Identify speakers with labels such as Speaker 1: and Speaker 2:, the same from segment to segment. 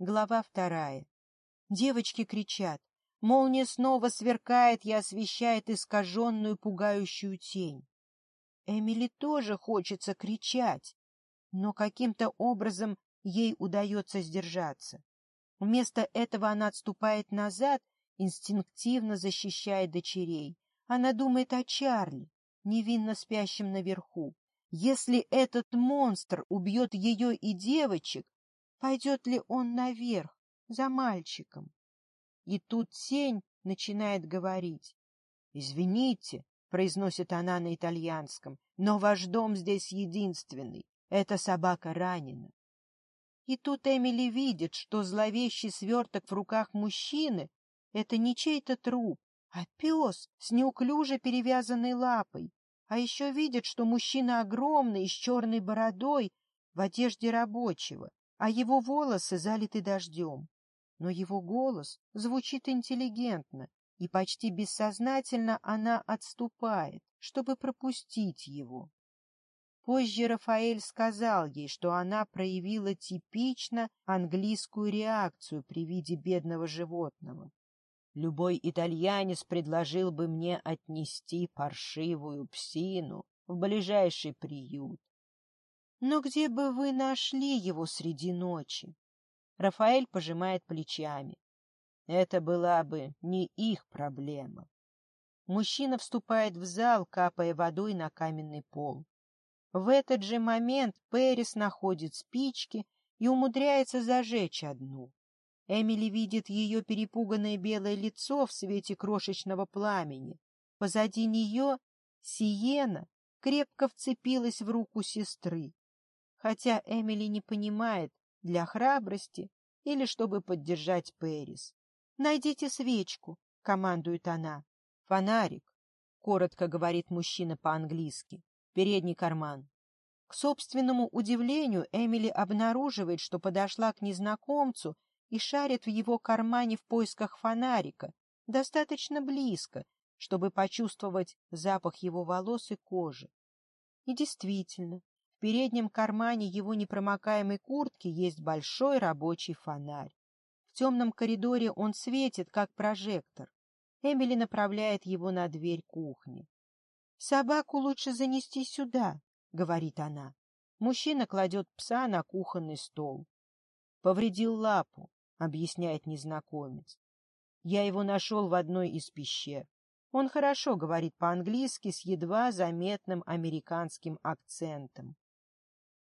Speaker 1: Глава вторая. Девочки кричат. Молния снова сверкает и освещает искаженную пугающую тень. Эмили тоже хочется кричать, но каким-то образом ей удается сдержаться. Вместо этого она отступает назад, инстинктивно защищая дочерей. Она думает о Чарли, невинно спящем наверху. Если этот монстр убьет ее и девочек, Пойдет ли он наверх, за мальчиком? И тут тень начинает говорить. «Извините», — произносит она на итальянском, «но ваш дом здесь единственный. Эта собака ранена». И тут Эмили видит, что зловещий сверток в руках мужчины — это не чей-то труп, а пес с неуклюже перевязанной лапой. А еще видит, что мужчина огромный, с черной бородой, в одежде рабочего а его волосы залиты дождем. Но его голос звучит интеллигентно, и почти бессознательно она отступает, чтобы пропустить его. Позже Рафаэль сказал ей, что она проявила типично английскую реакцию при виде бедного животного. Любой итальянец предложил бы мне отнести паршивую псину в ближайший приют, но где бы вы нашли его среди ночи? Рафаэль пожимает плечами. Это была бы не их проблема. Мужчина вступает в зал, капая водой на каменный пол. В этот же момент Перес находит спички и умудряется зажечь одну. Эмили видит ее перепуганное белое лицо в свете крошечного пламени. Позади нее Сиена крепко вцепилась в руку сестры хотя Эмили не понимает, для храбрости или чтобы поддержать Пэрис. «Найдите свечку», — командует она. «Фонарик», — коротко говорит мужчина по-английски. «Передний карман». К собственному удивлению Эмили обнаруживает, что подошла к незнакомцу и шарит в его кармане в поисках фонарика, достаточно близко, чтобы почувствовать запах его волос и кожи. И действительно, в переднем кармане его непромокаемой куртки есть большой рабочий фонарь. В темном коридоре он светит, как прожектор. Эмили направляет его на дверь кухни. «Собаку лучше занести сюда», — говорит она. Мужчина кладет пса на кухонный стол. «Повредил лапу», — объясняет незнакомец. «Я его нашел в одной из пещер. Он хорошо говорит по-английски с едва заметным американским акцентом.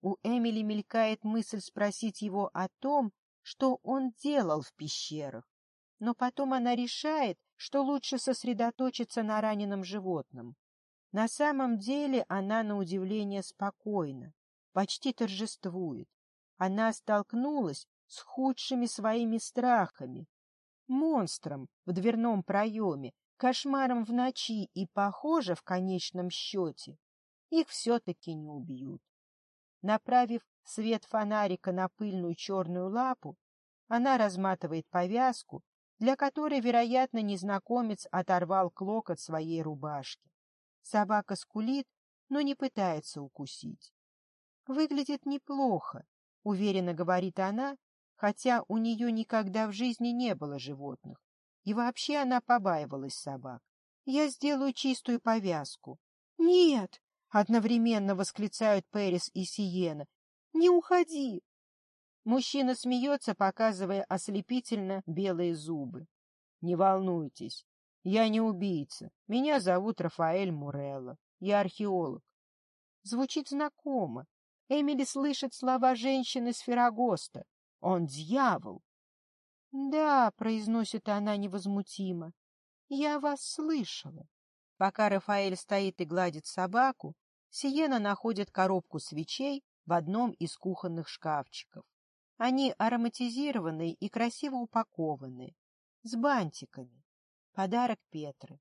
Speaker 1: У Эмили мелькает мысль спросить его о том, что он делал в пещерах. Но потом она решает, что лучше сосредоточиться на раненом животном. На самом деле она, на удивление, спокойна, почти торжествует. Она столкнулась с худшими своими страхами. Монстром в дверном проеме, кошмаром в ночи и, похоже, в конечном счете, их все-таки не убьют. Направив свет фонарика на пыльную черную лапу, она разматывает повязку, для которой, вероятно, незнакомец оторвал клок от своей рубашки. Собака скулит, но не пытается укусить. «Выглядит неплохо», — уверенно говорит она, хотя у нее никогда в жизни не было животных, и вообще она побаивалась собак. «Я сделаю чистую повязку». «Нет!» Одновременно восклицают Пэрис и Сиена. «Не уходи!» Мужчина смеется, показывая ослепительно белые зубы. «Не волнуйтесь, я не убийца. Меня зовут Рафаэль Мурелло. Я археолог». Звучит знакомо. Эмили слышит слова женщины с Феррагоста. «Он дьявол!» «Да», — произносит она невозмутимо, — «я вас слышала». Пока Рафаэль стоит и гладит собаку, Сиена находит коробку свечей в одном из кухонных шкафчиков. Они ароматизированы и красиво упакованы, с бантиками. Подарок Петры.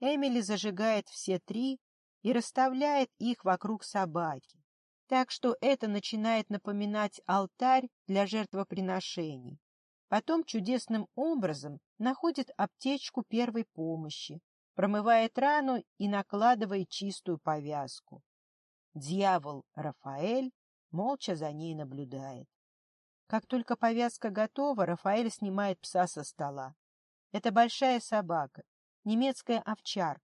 Speaker 1: Эмили зажигает все три и расставляет их вокруг собаки, так что это начинает напоминать алтарь для жертвоприношений. Потом чудесным образом находит аптечку первой помощи, промывает рану и накладывает чистую повязку. Дьявол Рафаэль молча за ней наблюдает. Как только повязка готова, Рафаэль снимает пса со стола. Это большая собака, немецкая овчарка.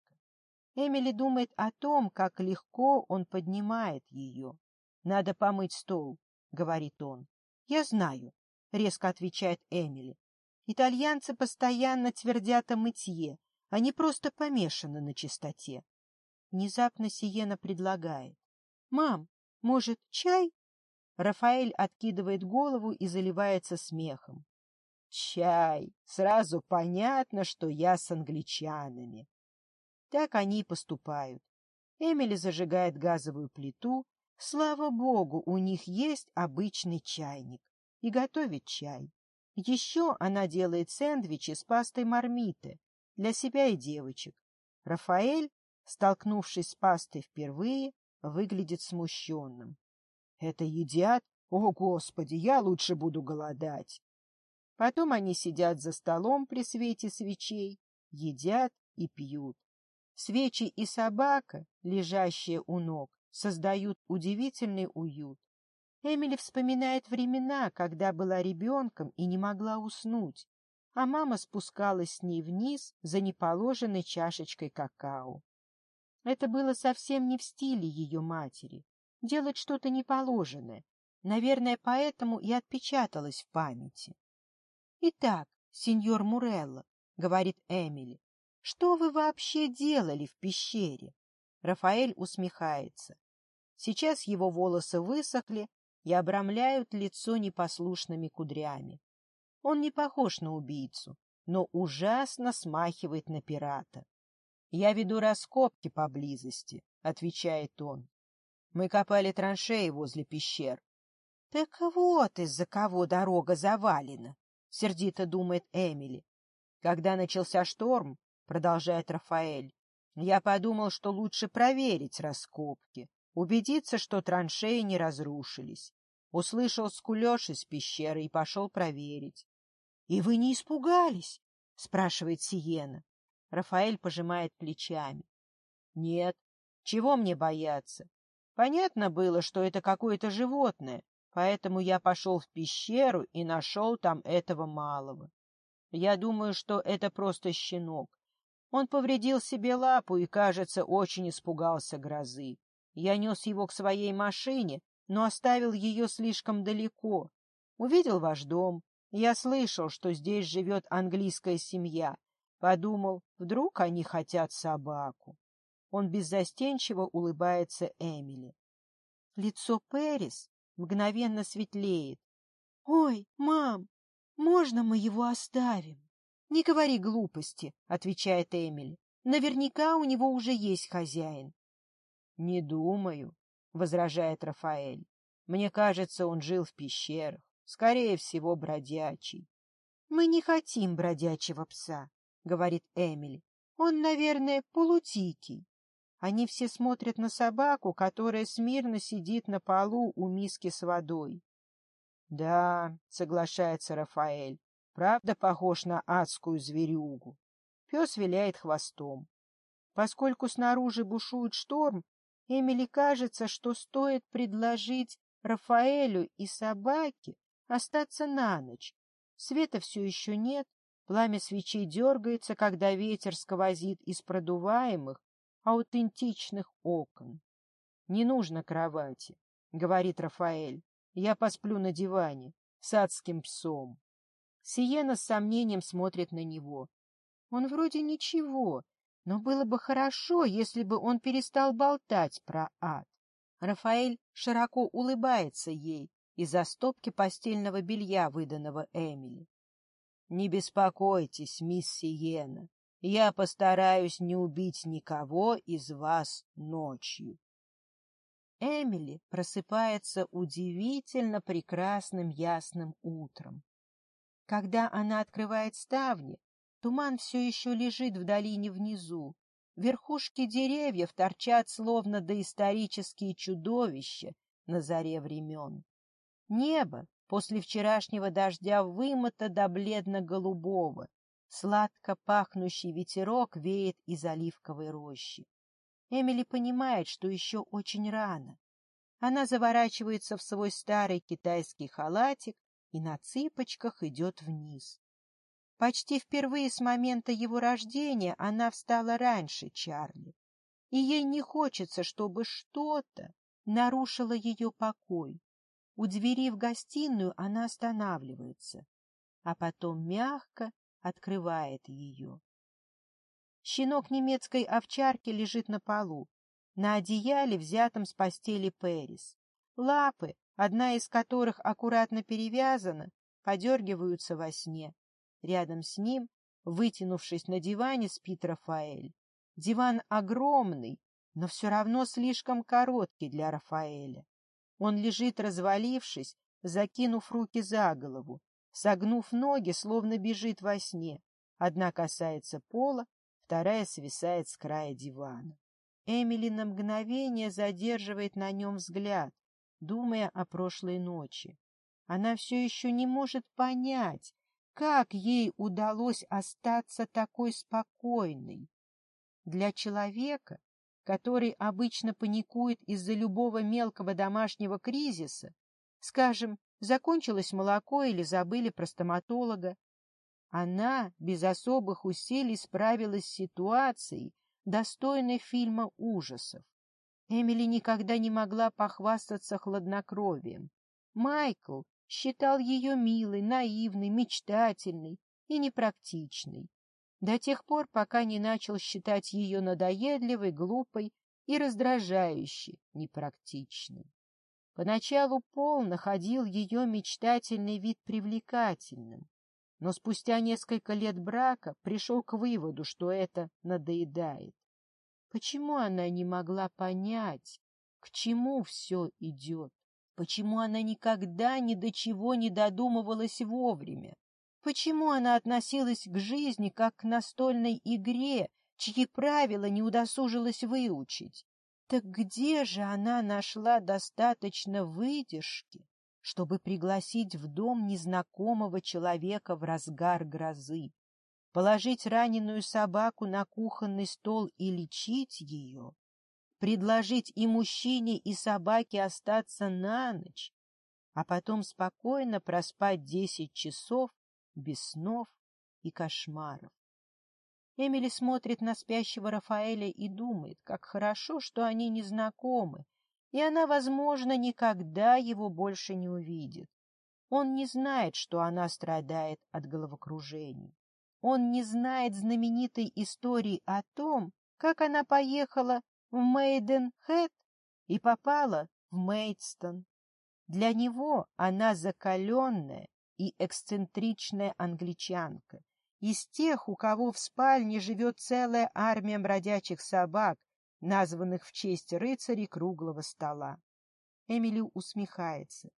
Speaker 1: Эмили думает о том, как легко он поднимает ее. «Надо помыть стол», — говорит он. «Я знаю», — резко отвечает Эмили. «Итальянцы постоянно твердят о мытье, они просто помешаны на чистоте. Внезапно Сиена предлагает. — Мам, может, чай? Рафаэль откидывает голову и заливается смехом. — Чай! Сразу понятно, что я с англичанами. Так они и поступают. Эмили зажигает газовую плиту. Слава богу, у них есть обычный чайник. И готовит чай. Еще она делает сэндвичи с пастой мармиты, для себя и девочек. Рафаэль, столкнувшись с пастой впервые, выглядит смущенным. «Это едят? О, Господи, я лучше буду голодать!» Потом они сидят за столом при свете свечей, едят и пьют. Свечи и собака, лежащая у ног, создают удивительный уют. Эмили вспоминает времена, когда была ребенком и не могла уснуть а мама спускалась с ней вниз за неположенной чашечкой какао. Это было совсем не в стиле ее матери — делать что-то неположенное. Наверное, поэтому и отпечаталось в памяти. — Итак, сеньор Мурелло, — говорит Эмили, — что вы вообще делали в пещере? Рафаэль усмехается. Сейчас его волосы высохли и обрамляют лицо непослушными кудрями. Он не похож на убийцу, но ужасно смахивает на пирата. «Я веду раскопки поблизости», — отвечает он. «Мы копали траншеи возле пещер». «Так вот из-за кого дорога завалена», — сердито думает Эмили. «Когда начался шторм», — продолжает Рафаэль, — «я подумал, что лучше проверить раскопки, убедиться, что траншеи не разрушились. Услышал скулеж из пещеры и пошел проверить. И вы не испугались? — спрашивает Сиена. Рафаэль пожимает плечами. — Нет. Чего мне бояться? Понятно было, что это какое-то животное, поэтому я пошел в пещеру и нашел там этого малого. Я думаю, что это просто щенок. Он повредил себе лапу и, кажется, очень испугался грозы. Я нес его к своей машине, но оставил ее слишком далеко. Увидел ваш дом, я слышал, что здесь живет английская семья. Подумал, вдруг они хотят собаку. Он беззастенчиво улыбается Эмили. Лицо Перис мгновенно светлеет. — Ой, мам, можно мы его оставим? — Не говори глупости, — отвечает Эмили. — Наверняка у него уже есть хозяин. — Не думаю, — возражает Рафаэль. — Мне кажется, он жил в пещерах. Скорее всего, бродячий. — Мы не хотим бродячего пса, — говорит Эмили. — Он, наверное, полутикий. Они все смотрят на собаку, которая смирно сидит на полу у миски с водой. — Да, — соглашается Рафаэль, — правда похож на адскую зверюгу. Пес виляет хвостом. Поскольку снаружи бушует шторм, Эмили кажется, что стоит предложить Рафаэлю и собаке остаться на ночь. Света все еще нет, пламя свечей дергается, когда ветер сквозит из продуваемых, аутентичных окон. — Не нужно кровати, — говорит Рафаэль. — Я посплю на диване с адским псом. Сиена с сомнением смотрит на него. Он вроде ничего, но было бы хорошо, если бы он перестал болтать про ад. Рафаэль широко улыбается ей, из-за стопки постельного белья, выданного Эмили. — Не беспокойтесь, мисс Сиена, я постараюсь не убить никого из вас ночью. Эмили просыпается удивительно прекрасным ясным утром. Когда она открывает ставни, туман все еще лежит в долине внизу. Верхушки деревьев торчат словно доисторические чудовища на заре времен. Небо после вчерашнего дождя вымыто до бледно-голубого. Сладко пахнущий ветерок веет из оливковой рощи. Эмили понимает, что еще очень рано. Она заворачивается в свой старый китайский халатик и на цыпочках идет вниз. Почти впервые с момента его рождения она встала раньше Чарли, и ей не хочется, чтобы что-то нарушило ее покой. У двери в гостиную она останавливается, а потом мягко открывает ее. Щенок немецкой овчарки лежит на полу, на одеяле, взятом с постели Перис. Лапы, одна из которых аккуратно перевязана, подергиваются во сне. Рядом с ним, вытянувшись на диване, спит Рафаэль. Диван огромный, но все равно слишком короткий для Рафаэля. Он лежит, развалившись, закинув руки за голову, согнув ноги, словно бежит во сне. Одна касается пола, вторая свисает с края дивана. Эмили на мгновение задерживает на нем взгляд, думая о прошлой ночи. Она все еще не может понять, как ей удалось остаться такой спокойной. Для человека, который обычно паникует из-за любого мелкого домашнего кризиса, скажем, закончилось молоко или забыли про стоматолога, она без особых усилий справилась с ситуацией, достойной фильма ужасов. Эмили никогда не могла похвастаться хладнокровием. Майкл считал ее милой, наивной, мечтательной и непрактичной до тех пор, пока не начал считать ее надоедливой, глупой и раздражающей, непрактичной. Поначалу Пол находил ее мечтательный вид привлекательным, но спустя несколько лет брака пришел к выводу, что это надоедает. Почему она не могла понять, к чему все идет? Почему она никогда ни до чего не додумывалась вовремя? Почему она относилась к жизни как к настольной игре, чьи правила не удосужилась выучить? Так где же она нашла достаточно выдержки, чтобы пригласить в дом незнакомого человека в разгар грозы, положить раненую собаку на кухонный стол и лечить ее, предложить и мужчине, и собаке остаться на ночь, а потом спокойно проспать десять часов без снов и кошмаров. Эмили смотрит на спящего Рафаэля и думает, как хорошо, что они не знакомы, и она, возможно, никогда его больше не увидит. Он не знает, что она страдает от головокружений. Он не знает знаменитой истории о том, как она поехала в Мейденхэт и попала в Мейдстон. Для него она закаленная и эксцентричная англичанка, из тех, у кого в спальне живет целая армия бродячих собак, названных в честь рыцарей круглого стола. Эмили усмехается,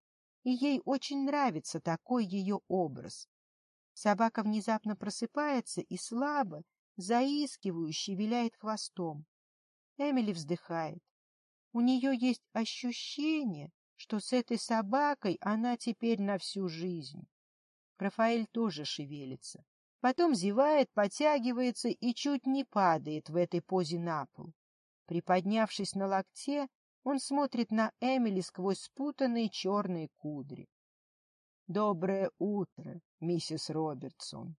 Speaker 1: и ей очень нравится такой ее образ. Собака внезапно просыпается и слабо, заискивающе виляет хвостом. Эмили вздыхает. У нее есть ощущение, что с этой собакой она теперь на всю жизнь. Рафаэль тоже шевелится. Потом зевает, потягивается и чуть не падает в этой позе на пол. Приподнявшись на локте, он смотрит на Эмили сквозь спутанные черные кудри. «Доброе утро, миссис Робертсон.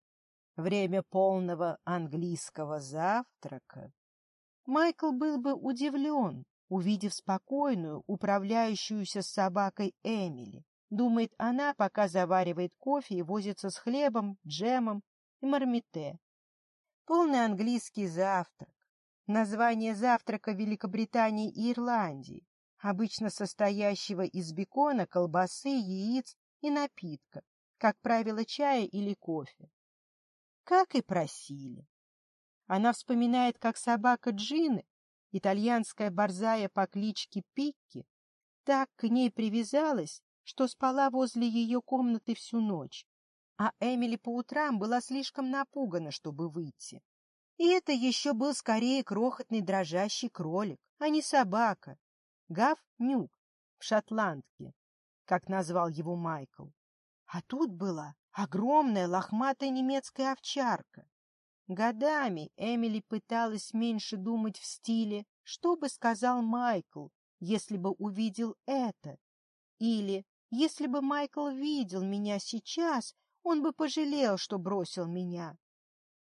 Speaker 1: Время полного английского завтрака». Майкл был бы удивлен, увидев спокойную, управляющуюся с собакой Эмили. Думает она, пока заваривает кофе и возится с хлебом, джемом и мармите. Полный английский завтрак. Название завтрака Великобритании и Ирландии, обычно состоящего из бекона, колбасы, яиц и напитка, как правило, чая или кофе. Как и просили. Она вспоминает, как собака Джины Итальянская борзая по кличке Пикки так к ней привязалась, что спала возле ее комнаты всю ночь, а Эмили по утрам была слишком напугана, чтобы выйти. И это еще был скорее крохотный дрожащий кролик, а не собака. Гав Нюк в шотландке, как назвал его Майкл. А тут была огромная лохматая немецкая овчарка. Годами Эмили пыталась меньше думать в стиле «Что бы сказал Майкл, если бы увидел это?» или «Если бы Майкл видел меня сейчас, он бы пожалел, что бросил меня».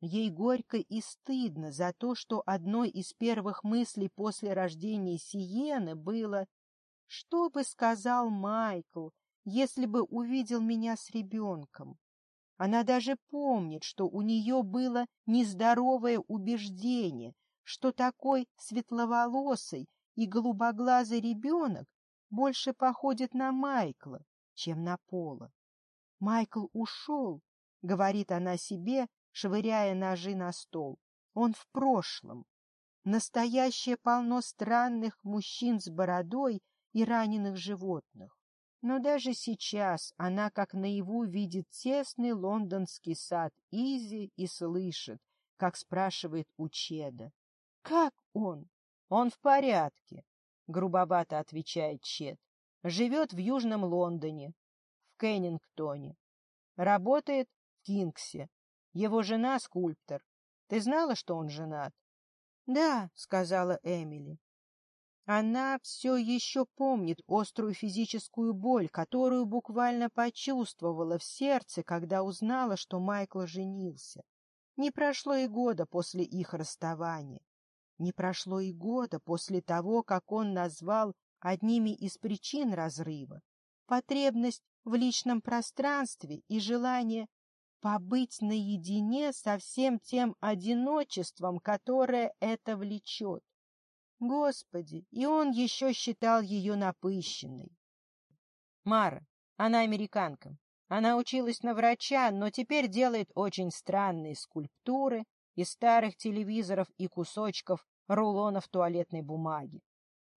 Speaker 1: Ей горько и стыдно за то, что одной из первых мыслей после рождения Сиены было «Что бы сказал Майкл, если бы увидел меня с ребенком?» Она даже помнит, что у нее было нездоровое убеждение, что такой светловолосый и голубоглазый ребенок больше походит на Майкла, чем на Пола. «Майкл ушел», — говорит она себе, швыряя ножи на стол. «Он в прошлом. Настоящее полно странных мужчин с бородой и раненых животных. Но даже сейчас она как наяву видит тесный лондонский сад Изи и слышит, как спрашивает у Чеда. «Как он?» «Он в порядке», — грубовато отвечает Чед. «Живет в Южном Лондоне, в Кеннингтоне. Работает в Кингсе. Его жена — скульптор. Ты знала, что он женат?» «Да», — сказала Эмили. Она все еще помнит острую физическую боль, которую буквально почувствовала в сердце, когда узнала, что Майкл женился. Не прошло и года после их расставания. Не прошло и года после того, как он назвал одними из причин разрыва потребность в личном пространстве и желание побыть наедине со всем тем одиночеством, которое это влечет. Господи, и он еще считал ее напыщенной. Мара, она американка. Она училась на врача, но теперь делает очень странные скульптуры из старых телевизоров и кусочков рулонов туалетной бумаги.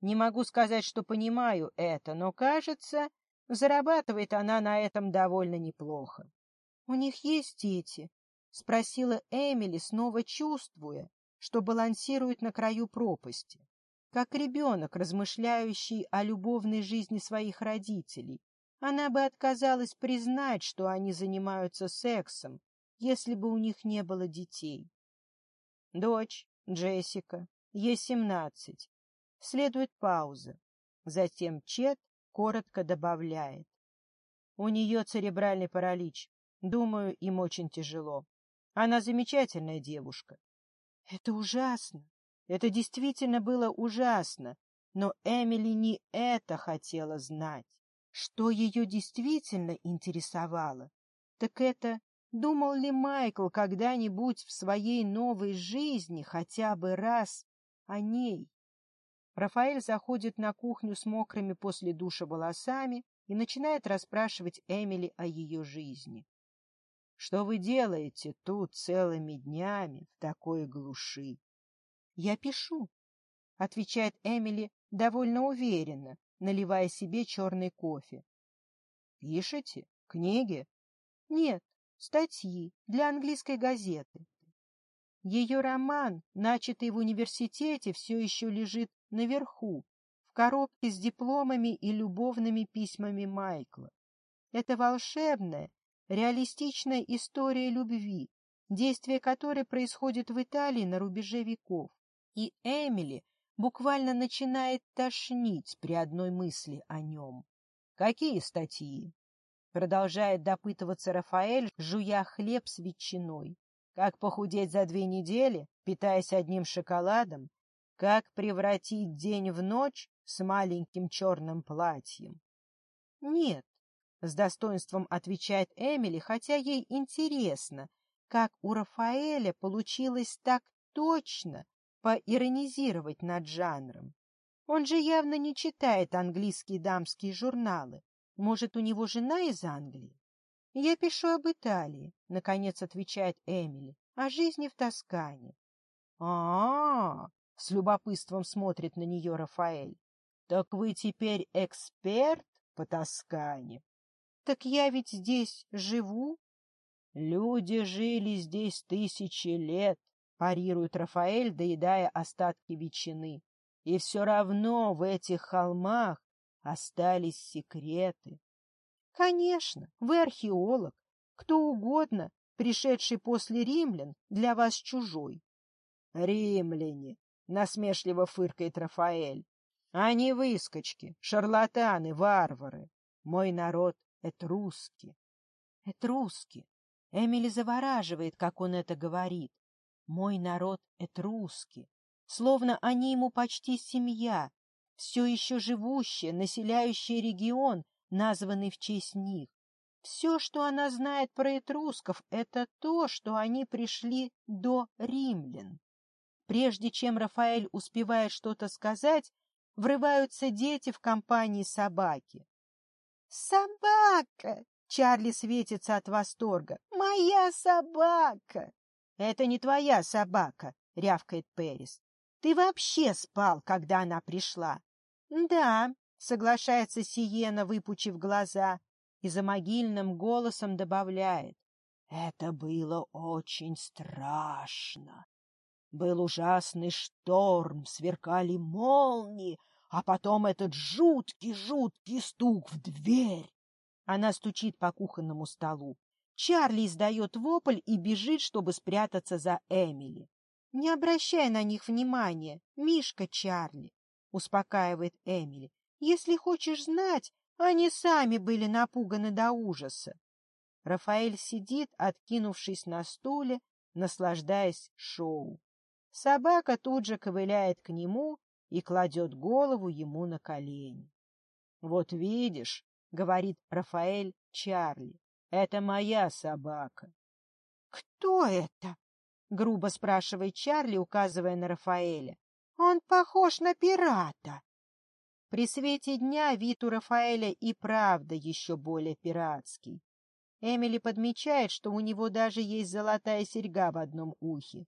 Speaker 1: Не могу сказать, что понимаю это, но, кажется, зарабатывает она на этом довольно неплохо. — У них есть дети? — спросила Эмили, снова чувствуя, что балансирует на краю пропасти как ребенок, размышляющий о любовной жизни своих родителей. Она бы отказалась признать, что они занимаются сексом, если бы у них не было детей. Дочь, Джессика, ей семнадцать. Следует пауза. Затем Чет коротко добавляет. У нее церебральный паралич. Думаю, им очень тяжело. Она замечательная девушка. — Это ужасно. Это действительно было ужасно, но Эмили не это хотела знать. Что ее действительно интересовало, так это, думал ли Майкл когда-нибудь в своей новой жизни хотя бы раз о ней? Рафаэль заходит на кухню с мокрыми после душа волосами и начинает расспрашивать Эмили о ее жизни. — Что вы делаете тут целыми днями в такой глуши? «Я пишу», — отвечает Эмили довольно уверенно, наливая себе черный кофе. «Пишете? Книги?» «Нет, статьи для английской газеты». Ее роман, начатый в университете, все еще лежит наверху, в коробке с дипломами и любовными письмами Майкла. Это волшебная, реалистичная история любви, действие которой происходит в Италии на рубеже веков и Эмили буквально начинает тошнить при одной мысли о нем. «Какие статьи?» Продолжает допытываться Рафаэль, жуя хлеб с ветчиной. «Как похудеть за две недели, питаясь одним шоколадом? Как превратить день в ночь с маленьким черным платьем?» «Нет», — с достоинством отвечает Эмили, хотя ей интересно, как у Рафаэля получилось так точно поиронизировать над жанром. Он же явно не читает английские дамские журналы. Может, у него жена из Англии? «Я пишу об Италии», — наконец отвечает Эмили, — «о жизни в Тоскане». А, -а, а с любопытством смотрит на нее Рафаэль. «Так вы теперь эксперт по Тоскане?» «Так я ведь здесь живу». «Люди жили здесь тысячи лет, парирует Рафаэль, доедая остатки ветчины. И все равно в этих холмах остались секреты. Конечно, вы археолог, кто угодно, пришедший после римлян, для вас чужой. Римляне, насмешливо фыркает Рафаэль. Они выскочки, шарлатаны, варвары. Мой народ — это русские. Это. Эмили завораживает, как он это говорит. Мой народ — это русские, словно они ему почти семья, все еще живущая, населяющая регион, названный в честь них. Все, что она знает про этрусков, это то, что они пришли до римлян. Прежде чем Рафаэль успевает что-то сказать, врываются дети в компании собаки. «Собака!» — Чарли светится от восторга. «Моя собака!» — Это не твоя собака, — рявкает Перис. — Ты вообще спал, когда она пришла? — Да, — соглашается Сиена, выпучив глаза, и за могильным голосом добавляет. — Это было очень страшно. Был ужасный шторм, сверкали молнии, а потом этот жуткий-жуткий стук в дверь. Она стучит по кухонному столу. Чарли издает вопль и бежит, чтобы спрятаться за Эмили. «Не обращай на них внимания, Мишка Чарли», — успокаивает Эмили. «Если хочешь знать, они сами были напуганы до ужаса». Рафаэль сидит, откинувшись на стуле, наслаждаясь шоу. Собака тут же ковыляет к нему и кладет голову ему на колени. «Вот видишь», — говорит Рафаэль Чарли, это моя собака. — Кто это? — грубо спрашивает Чарли, указывая на Рафаэля. — Он похож на пирата. При свете дня вид у Рафаэля и правда еще более пиратский. Эмили подмечает, что у него даже есть золотая серьга в одном ухе.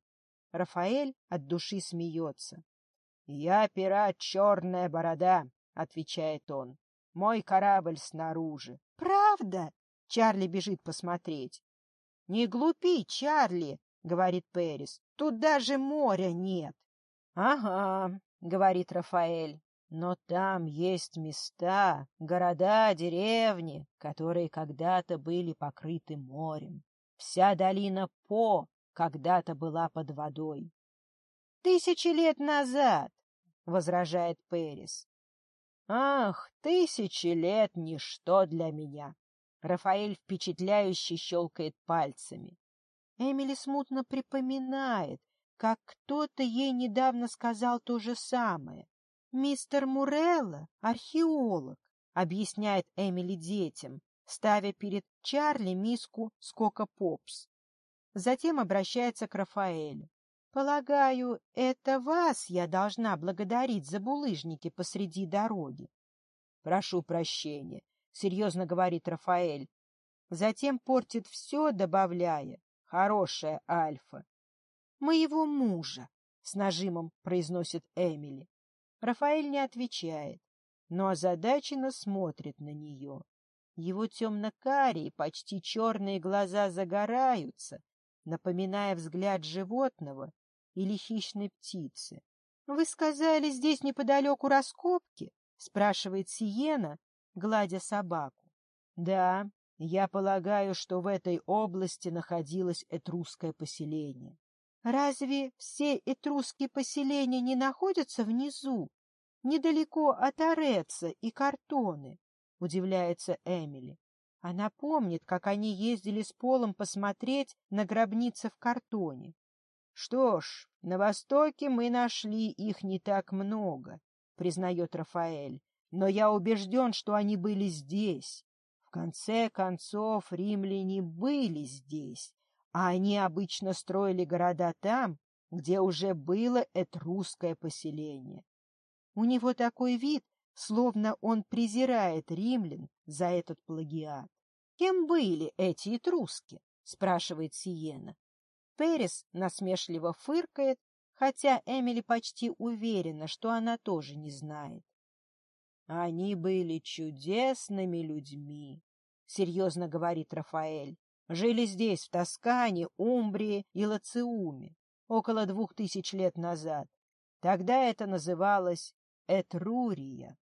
Speaker 1: Рафаэль от души смеется. — Я пират Черная Борода, — отвечает он. — Мой корабль снаружи. — Правда? Чарли бежит посмотреть. — Не глупи, Чарли, — говорит Перис. — Тут даже моря нет. — Ага, — говорит Рафаэль. Но там есть места, города, деревни, которые когда-то были покрыты морем. Вся долина По когда-то была под водой. — Тысячи лет назад, — возражает Перис. — Ах, тысячи лет — ничто для меня, Рафаэль впечатляюще щелкает пальцами. Эмили смутно припоминает, как кто-то ей недавно сказал то же самое. «Мистер Мурелло — археолог», — объясняет Эмили детям, ставя перед Чарли миску с кока-попс. Затем обращается к Рафаэлю. «Полагаю, это вас я должна благодарить за булыжники посреди дороги». «Прошу прощения, серьезно говорит Рафаэль. Затем портит все, добавляя. Хорошая Альфа. Моего мужа, с нажимом произносит Эмили. Рафаэль не отвечает, но озадаченно смотрит на нее. Его темно-карие, почти черные глаза загораются, напоминая взгляд животного или хищной птицы. — Вы сказали, здесь неподалеку раскопки? — спрашивает Сиена, гладя собаку. Да, я полагаю, что в этой области находилось этрусское поселение. Разве все этрусские поселения не находятся внизу, недалеко от Ореца и Картоны? — удивляется Эмили. Она помнит, как они ездили с Полом посмотреть на гробницы в картоне. «Что ж, на Востоке мы нашли их не так много», — признает Рафаэль но я убежден, что они были здесь. В конце концов, римляне были здесь, а они обычно строили города там, где уже было это русское поселение. У него такой вид, словно он презирает римлян за этот плагиат. «Кем были эти этруски?» — спрашивает Сиена. Перес насмешливо фыркает, хотя Эмили почти уверена, что она тоже не знает. «Они были чудесными людьми», — серьезно говорит Рафаэль. «Жили здесь, в Тоскане, Умбрии и Лациуме, около двух тысяч лет назад. Тогда это называлось Этрурия».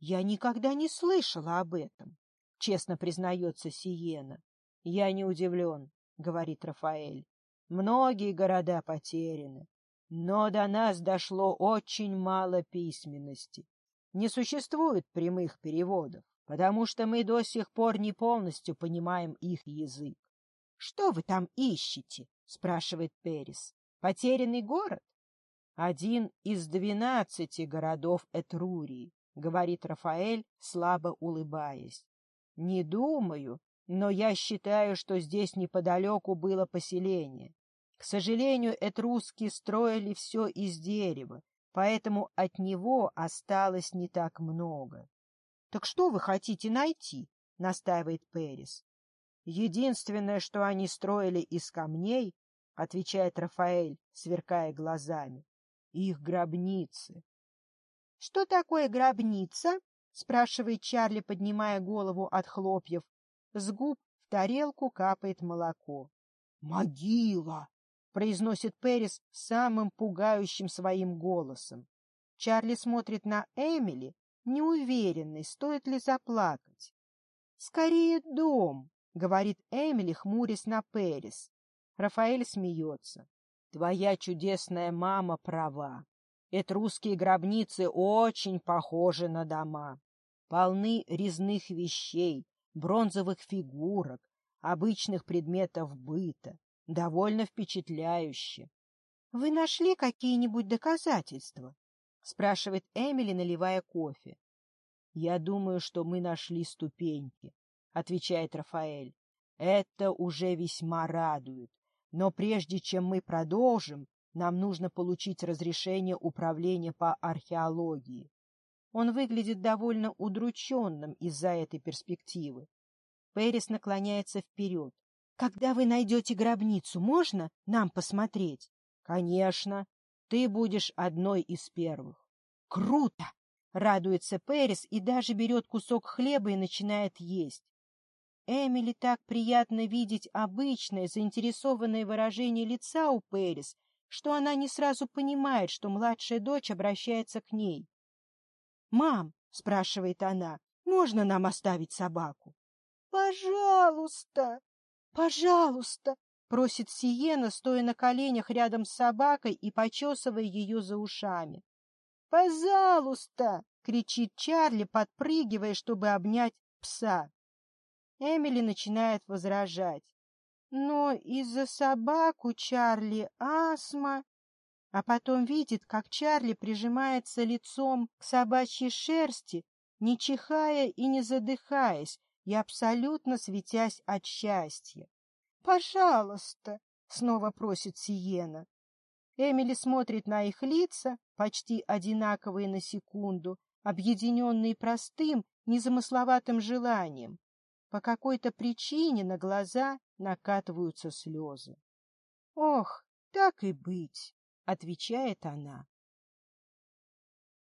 Speaker 1: «Я никогда не слышала об этом», — честно признается Сиена. «Я не удивлен», — говорит Рафаэль. «Многие города потеряны, но до нас дошло очень мало письменности не существует прямых переводов, потому что мы до сих пор не полностью понимаем их язык. — Что вы там ищете? — спрашивает Перис. — Потерянный город? — Один из двенадцати городов Этрурии, — говорит Рафаэль, слабо улыбаясь. — Не думаю, но я считаю, что здесь неподалеку было поселение. К сожалению, этруски строили все из дерева, поэтому от него осталось не так много. — Так что вы хотите найти? — настаивает Перис. — Единственное, что они строили из камней, — отвечает Рафаэль, сверкая глазами, — их гробницы. — Что такое гробница? — спрашивает Чарли, поднимая голову от хлопьев. С губ в тарелку капает молоко. — Могила! произносит Пэрис самым пугающим своим голосом. Чарли смотрит на Эмили, неуверенный, стоит ли заплакать. «Скорее дом», — говорит Эмили, хмурясь на Пэрис. Рафаэль смеется. «Твоя чудесная мама права. Эти русские гробницы очень похожи на дома. Полны резных вещей, бронзовых фигурок, обычных предметов быта. Довольно впечатляюще. — Вы нашли какие-нибудь доказательства? — спрашивает Эмили, наливая кофе. — Я думаю, что мы нашли ступеньки, — отвечает Рафаэль. — Это уже весьма радует. Но прежде чем мы продолжим, нам нужно получить разрешение управления по археологии. Он выглядит довольно удрученным из-за этой перспективы. Пэрис наклоняется вперед. Когда вы найдете гробницу, можно нам посмотреть? Конечно, ты будешь одной из первых. Круто! Радуется Перес и даже берет кусок хлеба и начинает есть. Эмили так приятно видеть обычное заинтересованное выражение лица у Перес, что она не сразу понимает, что младшая дочь обращается к ней. «Мам», — спрашивает она, — «можно нам оставить собаку?» «Пожалуйста», «Пожалуйста!» — просит Сиена, стоя на коленях рядом с собакой и почесывая ее за ушами. «Пожалуйста!» — кричит Чарли, подпрыгивая, чтобы обнять пса. Эмили начинает возражать. Но из-за собаку Чарли астма, а потом видит, как Чарли прижимается лицом к собачьей шерсти, не чихая и не задыхаясь, и абсолютно светясь от счастья. «Пожалуйста!» — снова просит Сиена. Эмили смотрит на их лица, почти одинаковые на секунду, объединенные простым, незамысловатым желанием. По какой-то причине на глаза накатываются слезы. «Ох, так и быть!» — отвечает она.